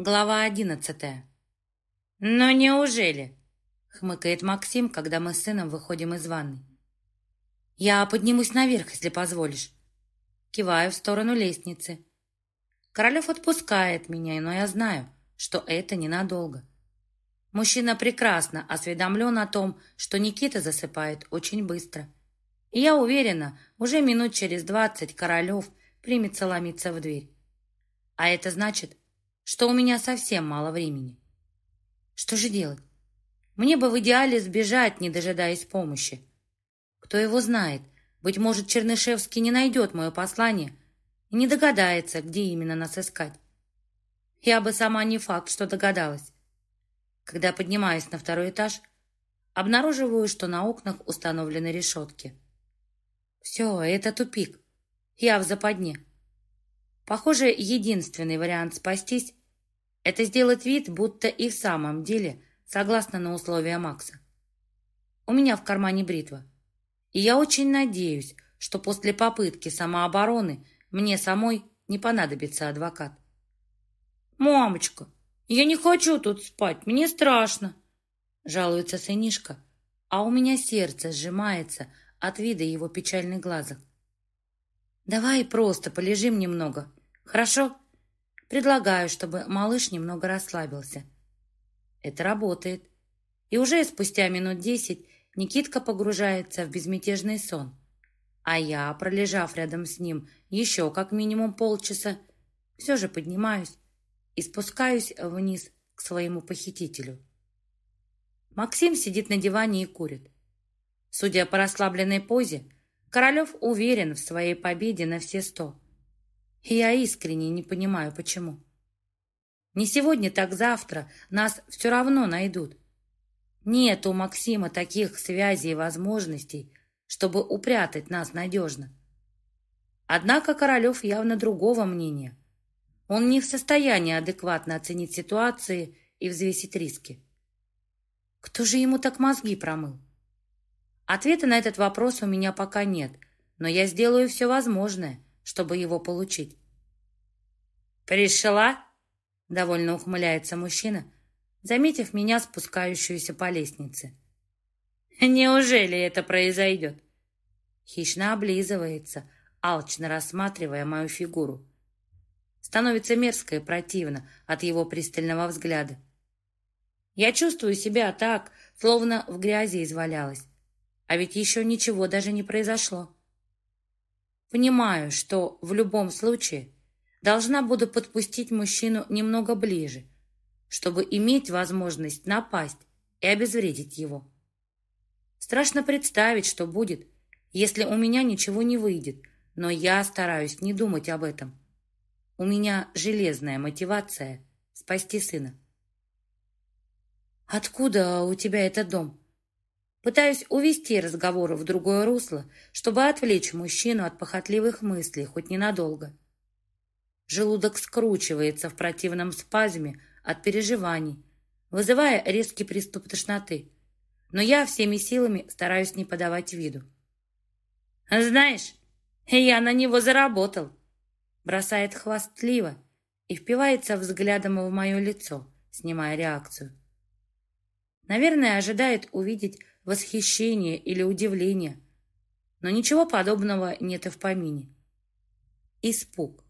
глава одиннадцатая. Но неужели?» — хмыкает Максим, когда мы с сыном выходим из ванной. «Я поднимусь наверх, если позволишь». Киваю в сторону лестницы. Королев отпускает меня, но я знаю, что это ненадолго. Мужчина прекрасно осведомлен о том, что Никита засыпает очень быстро. И я уверена, уже минут через двадцать Королев примется ломиться в дверь. А это значит, что у меня совсем мало времени. Что же делать? Мне бы в идеале сбежать, не дожидаясь помощи. Кто его знает, быть может, Чернышевский не найдет мое послание и не догадается, где именно нас искать. Я бы сама не факт, что догадалась. Когда поднимаюсь на второй этаж, обнаруживаю, что на окнах установлены решетки. Все, это тупик. Я в западне. Похоже, единственный вариант спастись Это сделать вид, будто и в самом деле согласно на условия Макса. У меня в кармане бритва. И я очень надеюсь, что после попытки самообороны мне самой не понадобится адвокат. «Мамочка, я не хочу тут спать, мне страшно!» Жалуется сынишка, а у меня сердце сжимается от вида его печальных глазок. «Давай просто полежим немного, хорошо?» Предлагаю, чтобы малыш немного расслабился. Это работает. И уже спустя минут десять Никитка погружается в безмятежный сон. А я, пролежав рядом с ним еще как минимум полчаса, все же поднимаюсь и спускаюсь вниз к своему похитителю. Максим сидит на диване и курит. Судя по расслабленной позе, Королев уверен в своей победе на все сто. Я искренне не понимаю, почему. Не сегодня, так завтра нас все равно найдут. Нет у Максима таких связей и возможностей, чтобы упрятать нас надежно. Однако Королев явно другого мнения. Он не в состоянии адекватно оценить ситуации и взвесить риски. Кто же ему так мозги промыл? Ответа на этот вопрос у меня пока нет, но я сделаю все возможное – чтобы его получить. «Пришла?» — довольно ухмыляется мужчина, заметив меня, спускающуюся по лестнице. «Неужели это произойдет?» Хищно облизывается, алчно рассматривая мою фигуру. Становится мерзко и противно от его пристального взгляда. Я чувствую себя так, словно в грязи извалялась. А ведь еще ничего даже не произошло понимаю, что в любом случае должна буду подпустить мужчину немного ближе, чтобы иметь возможность напасть и обезвредить его. Страшно представить, что будет, если у меня ничего не выйдет, но я стараюсь не думать об этом. У меня железная мотивация спасти сына. «Откуда у тебя этот дом?» Пытаюсь увести разговор в другое русло, чтобы отвлечь мужчину от похотливых мыслей хоть ненадолго. Желудок скручивается в противном спазме от переживаний, вызывая резкий приступ тошноты. Но я всеми силами стараюсь не подавать виду. «Знаешь, я на него заработал!» Бросает хвастливо и впивается взглядом в мое лицо, снимая реакцию. Наверное, ожидает увидеть восхищение или удивление, но ничего подобного нет и в помине. Испуг.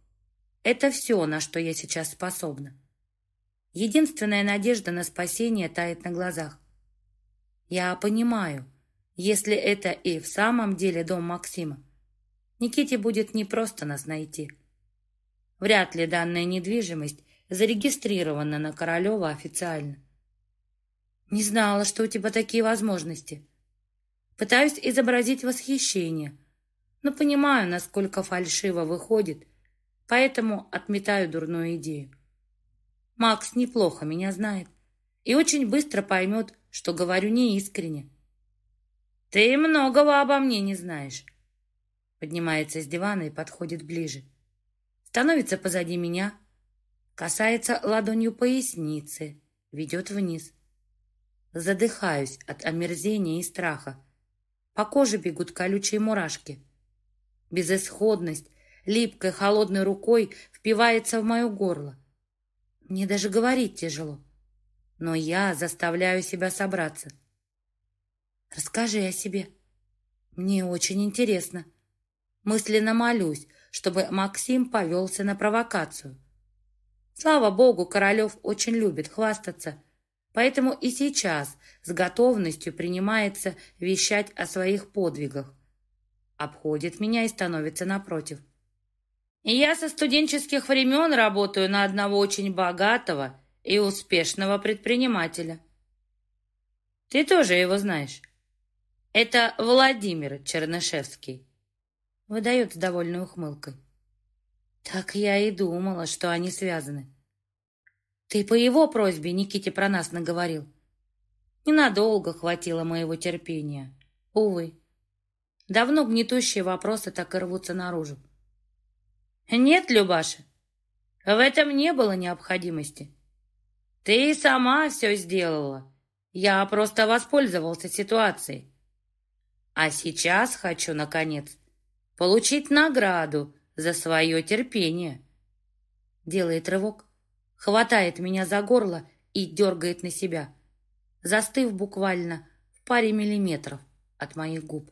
Это все, на что я сейчас способна. Единственная надежда на спасение тает на глазах. Я понимаю, если это и в самом деле дом Максима, Никите будет непросто нас найти. Вряд ли данная недвижимость зарегистрирована на Королева официально. Не знала, что у тебя такие возможности. Пытаюсь изобразить восхищение, но понимаю, насколько фальшиво выходит, поэтому отметаю дурную идею. Макс неплохо меня знает и очень быстро поймет, что говорю неискренне. «Ты многого обо мне не знаешь», поднимается с дивана и подходит ближе. Становится позади меня, касается ладонью поясницы, ведет вниз. Задыхаюсь от омерзения и страха. По коже бегут колючие мурашки. Безысходность липкой холодной рукой впивается в мое горло. Мне даже говорить тяжело. Но я заставляю себя собраться. Расскажи о себе. Мне очень интересно. Мысленно молюсь, чтобы Максим повелся на провокацию. Слава богу, Королев очень любит хвастаться. поэтому и сейчас с готовностью принимается вещать о своих подвигах. Обходит меня и становится напротив. И я со студенческих времен работаю на одного очень богатого и успешного предпринимателя. Ты тоже его знаешь. Это Владимир Чернышевский. Выдает с довольной ухмылкой. Так я и думала, что они связаны. Ты по его просьбе Никите про нас наговорил. Ненадолго хватило моего терпения. Увы. Давно гнетущие вопросы так и рвутся наружу. Нет, Любаша, в этом не было необходимости. Ты сама все сделала. Я просто воспользовался ситуацией. А сейчас хочу, наконец, получить награду за свое терпение. Делает рывок, хватает меня за горло и дергает на себя. Застыв буквально в паре миллиметров от моих губ.